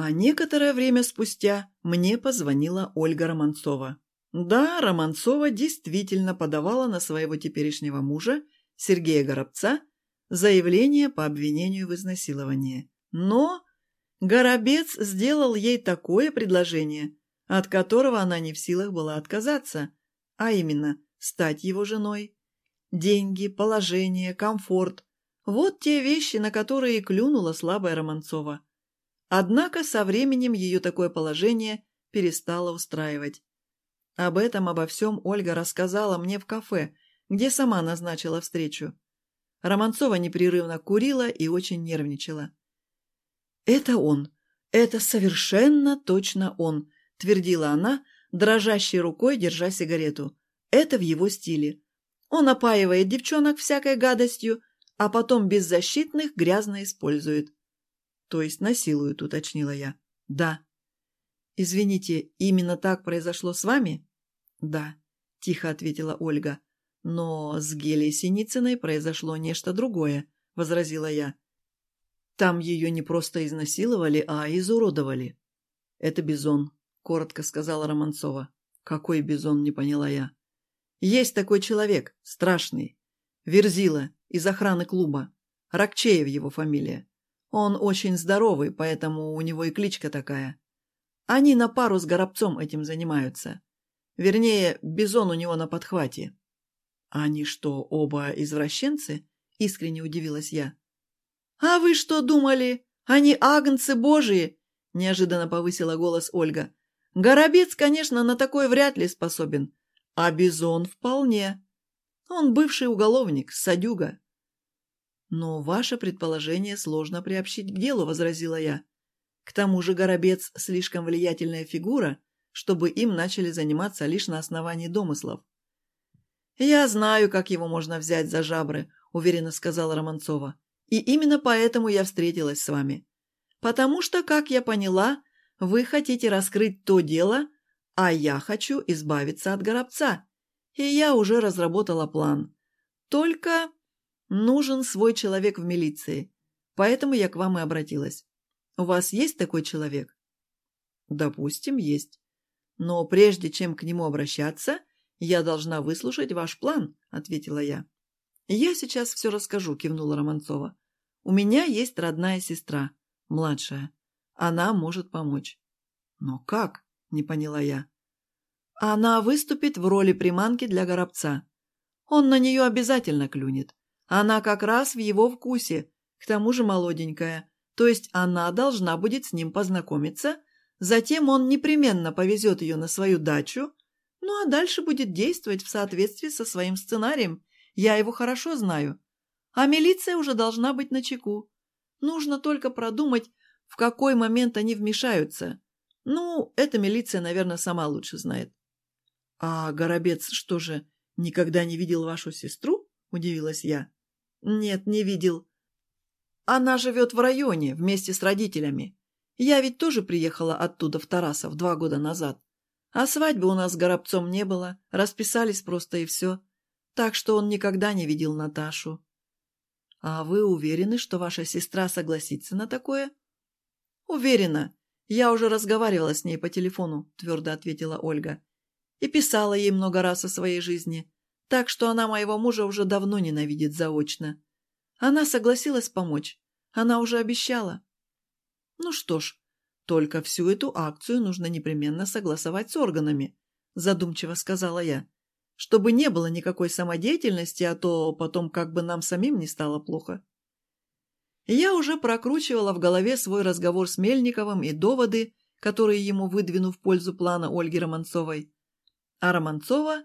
А некоторое время спустя мне позвонила Ольга Романцова. Да, Романцова действительно подавала на своего теперешнего мужа, Сергея Горобца, заявление по обвинению в изнасиловании. Но Горобец сделал ей такое предложение, от которого она не в силах была отказаться, а именно стать его женой. Деньги, положение, комфорт – вот те вещи, на которые клюнула слабая Романцова. Однако со временем ее такое положение перестало устраивать. Об этом, обо всем Ольга рассказала мне в кафе, где сама назначила встречу. Романцова непрерывно курила и очень нервничала. «Это он. Это совершенно точно он», – твердила она, дрожащей рукой держа сигарету. «Это в его стиле. Он опаивает девчонок всякой гадостью, а потом беззащитных грязно использует. То есть насилуют, уточнила я. Да. Извините, именно так произошло с вами? Да, тихо ответила Ольга. Но с Гелей Синицыной произошло нечто другое, возразила я. Там ее не просто изнасиловали, а изуродовали. Это Бизон, коротко сказала Романцова. Какой Бизон, не поняла я. Есть такой человек, страшный. Верзила, из охраны клуба. Ракчеев его фамилия. Он очень здоровый, поэтому у него и кличка такая. Они на пару с Горобцом этим занимаются. Вернее, Бизон у него на подхвате. «Они что, оба извращенцы?» — искренне удивилась я. «А вы что думали? Они агнцы божьи!» — неожиданно повысила голос Ольга. «Горобец, конечно, на такой вряд ли способен. А Бизон вполне. Он бывший уголовник, садюга. «Но ваше предположение сложно приобщить к делу», — возразила я. «К тому же Горобец слишком влиятельная фигура, чтобы им начали заниматься лишь на основании домыслов». «Я знаю, как его можно взять за жабры», — уверенно сказала Романцова. «И именно поэтому я встретилась с вами. Потому что, как я поняла, вы хотите раскрыть то дело, а я хочу избавиться от Горобца. И я уже разработала план. Только нужен свой человек в милиции. Поэтому я к вам и обратилась. У вас есть такой человек? Допустим, есть. Но прежде чем к нему обращаться, я должна выслушать ваш план, ответила я. Я сейчас все расскажу, кивнула Романцова. У меня есть родная сестра, младшая. Она может помочь. Но как? не поняла я. Она выступит в роли приманки для горобца. Он на нее обязательно клюнет. Она как раз в его вкусе, к тому же молоденькая. То есть она должна будет с ним познакомиться, затем он непременно повезет ее на свою дачу, ну а дальше будет действовать в соответствии со своим сценарием. Я его хорошо знаю. А милиция уже должна быть на чеку. Нужно только продумать, в какой момент они вмешаются. Ну, эта милиция, наверное, сама лучше знает. «А Горобец что же, никогда не видел вашу сестру?» – удивилась я. «Нет, не видел. Она живет в районе вместе с родителями. Я ведь тоже приехала оттуда в Тарасов два года назад. А свадьбы у нас с Горобцом не было, расписались просто и все. Так что он никогда не видел Наташу». «А вы уверены, что ваша сестра согласится на такое?» «Уверена. Я уже разговаривала с ней по телефону», – твердо ответила Ольга. «И писала ей много раз о своей жизни, так что она моего мужа уже давно ненавидит заочно. Она согласилась помочь, она уже обещала». «Ну что ж, только всю эту акцию нужно непременно согласовать с органами», задумчиво сказала я, «чтобы не было никакой самодеятельности, а то потом как бы нам самим не стало плохо». Я уже прокручивала в голове свой разговор с Мельниковым и доводы, которые ему выдвину в пользу плана Ольги Романцовой. А Романцова,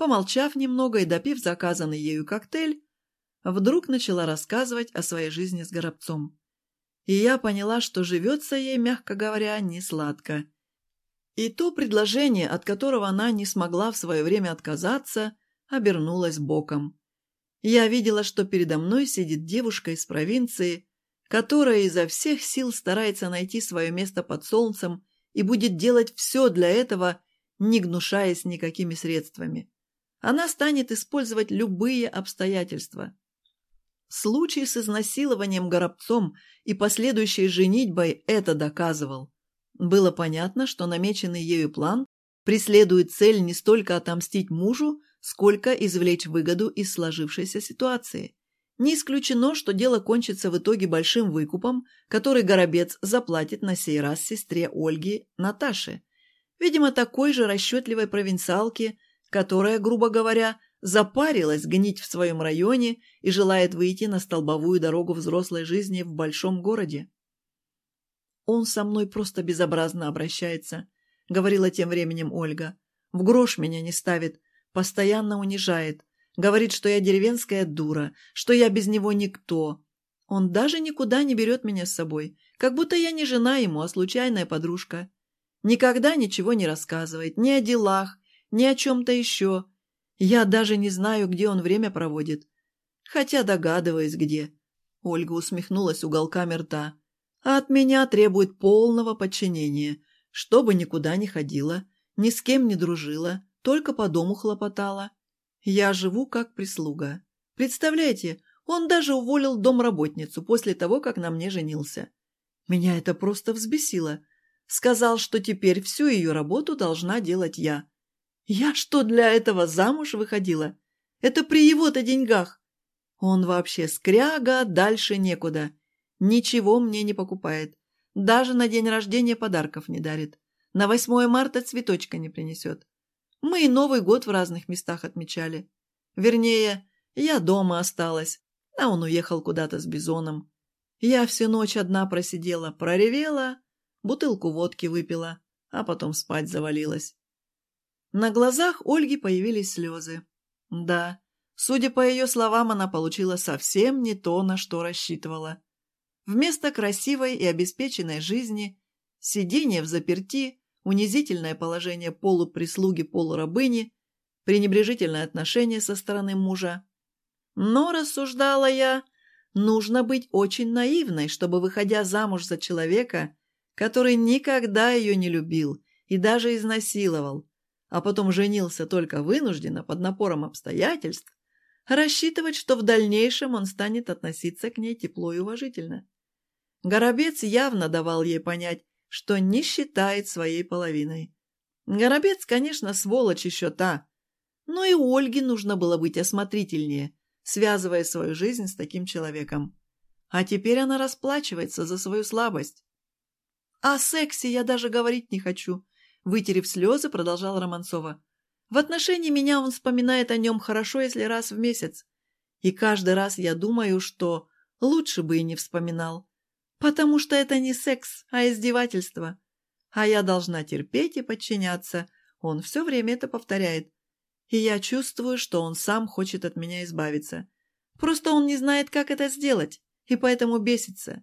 помолчав немного и допив заказанный ею коктейль, вдруг начала рассказывать о своей жизни с Горобцом. И я поняла, что живется ей, мягко говоря, не сладко. И то предложение, от которого она не смогла в свое время отказаться, обернулось боком. Я видела, что передо мной сидит девушка из провинции, которая изо всех сил старается найти свое место под солнцем и будет делать все для этого, не гнушаясь никакими средствами. Она станет использовать любые обстоятельства. Случай с изнасилованием Горобцом и последующей женитьбой это доказывал. Было понятно, что намеченный ею план преследует цель не столько отомстить мужу, сколько извлечь выгоду из сложившейся ситуации. Не исключено, что дело кончится в итоге большим выкупом, который Горобец заплатит на сей раз сестре Ольги Наташе. Видимо, такой же расчетливой провинциалке, которая, грубо говоря, запарилась гнить в своем районе и желает выйти на столбовую дорогу взрослой жизни в большом городе. «Он со мной просто безобразно обращается», — говорила тем временем Ольга. «В грош меня не ставит, постоянно унижает, говорит, что я деревенская дура, что я без него никто. Он даже никуда не берет меня с собой, как будто я не жена ему, а случайная подружка. Никогда ничего не рассказывает, ни о делах, ни о чем-то еще, я даже не знаю, где он время проводит. Хотя догадываюсь, где. Ольга усмехнулась уголками рта. А от меня требует полного подчинения, чтобы никуда не ходила, ни с кем не дружила, только по дому хлопотала. Я живу как прислуга. Представляете, он даже уволил домработницу после того, как на мне женился. Меня это просто взбесило. Сказал, что теперь всю ее работу должна делать я. Я что, для этого замуж выходила? Это при его-то деньгах. Он вообще скряга, дальше некуда. Ничего мне не покупает. Даже на день рождения подарков не дарит. На 8 марта цветочка не принесет. Мы и Новый год в разных местах отмечали. Вернее, я дома осталась, а он уехал куда-то с бизоном. Я всю ночь одна просидела, проревела, бутылку водки выпила, а потом спать завалилась. На глазах Ольги появились слезы. Да, судя по ее словам, она получила совсем не то, на что рассчитывала. Вместо красивой и обеспеченной жизни – сидение в заперти, унизительное положение полуприслуги-полурабыни, пренебрежительное отношение со стороны мужа. Но, рассуждала я, нужно быть очень наивной, чтобы, выходя замуж за человека, который никогда ее не любил и даже изнасиловал, а потом женился только вынужденно, под напором обстоятельств, рассчитывать, что в дальнейшем он станет относиться к ней тепло и уважительно. Горобец явно давал ей понять, что не считает своей половиной. Горобец, конечно, сволочь еще та, но и Ольге нужно было быть осмотрительнее, связывая свою жизнь с таким человеком. А теперь она расплачивается за свою слабость. О сексе я даже говорить не хочу, Вытерев слезы, продолжал Романцова. В отношении меня он вспоминает о нем хорошо, если раз в месяц. И каждый раз я думаю, что лучше бы и не вспоминал. Потому что это не секс, а издевательство. А я должна терпеть и подчиняться. Он все время это повторяет. И я чувствую, что он сам хочет от меня избавиться. Просто он не знает, как это сделать, и поэтому бесится.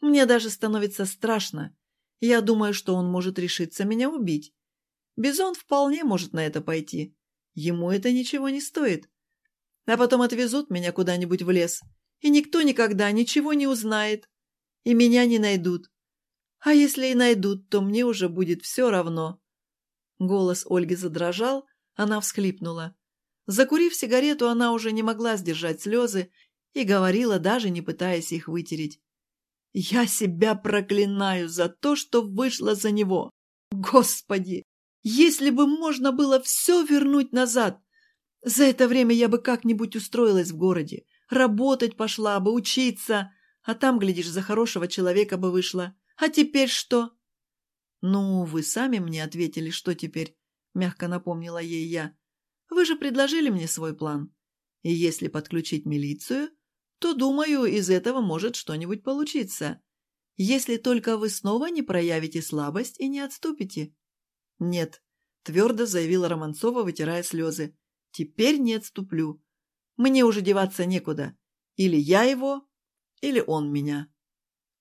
Мне даже становится страшно. Я думаю, что он может решиться меня убить. Бизон вполне может на это пойти. Ему это ничего не стоит. А потом отвезут меня куда-нибудь в лес, и никто никогда ничего не узнает, и меня не найдут. А если и найдут, то мне уже будет все равно. Голос Ольги задрожал, она всхлипнула. Закурив сигарету, она уже не могла сдержать слезы и говорила, даже не пытаясь их вытереть. Я себя проклинаю за то, что вышла за него. Господи, если бы можно было все вернуть назад. За это время я бы как-нибудь устроилась в городе. Работать пошла бы, учиться. А там, глядишь, за хорошего человека бы вышла. А теперь что? Ну, вы сами мне ответили, что теперь, мягко напомнила ей я. Вы же предложили мне свой план. И если подключить милицию, то, думаю, из этого может что-нибудь получиться. Если только вы снова не проявите слабость и не отступите. Нет, твердо заявила Романцова, вытирая слезы. Теперь не отступлю. Мне уже деваться некуда. Или я его, или он меня.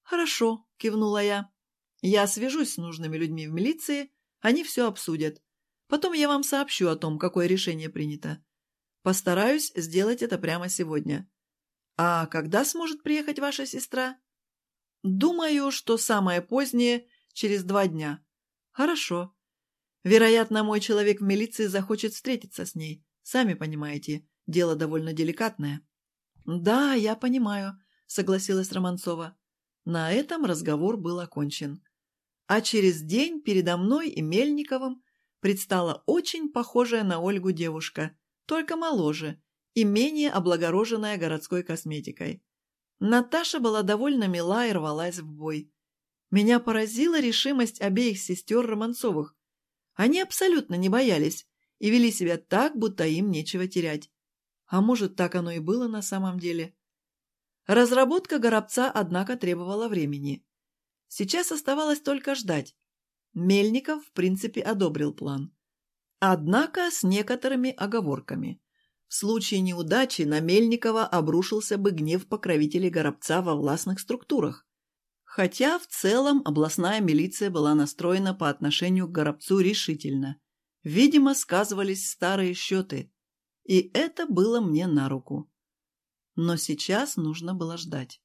Хорошо, кивнула я. Я свяжусь с нужными людьми в милиции, они все обсудят. Потом я вам сообщу о том, какое решение принято. Постараюсь сделать это прямо сегодня. «А когда сможет приехать ваша сестра?» «Думаю, что самое позднее, через два дня». «Хорошо. Вероятно, мой человек в милиции захочет встретиться с ней. Сами понимаете, дело довольно деликатное». «Да, я понимаю», — согласилась Романцова. На этом разговор был окончен. А через день передо мной и Мельниковым предстала очень похожая на Ольгу девушка, только моложе и менее облагороженная городской косметикой. Наташа была довольно мила и рвалась в бой. Меня поразила решимость обеих сестер Романцовых. Они абсолютно не боялись и вели себя так, будто им нечего терять. А может, так оно и было на самом деле. Разработка горобца, однако, требовала времени. Сейчас оставалось только ждать. Мельников, в принципе, одобрил план. Однако с некоторыми оговорками. В случае неудачи на Мельникова обрушился бы гнев покровителей Горобца во властных структурах. Хотя в целом областная милиция была настроена по отношению к Горобцу решительно. Видимо, сказывались старые счеты. И это было мне на руку. Но сейчас нужно было ждать.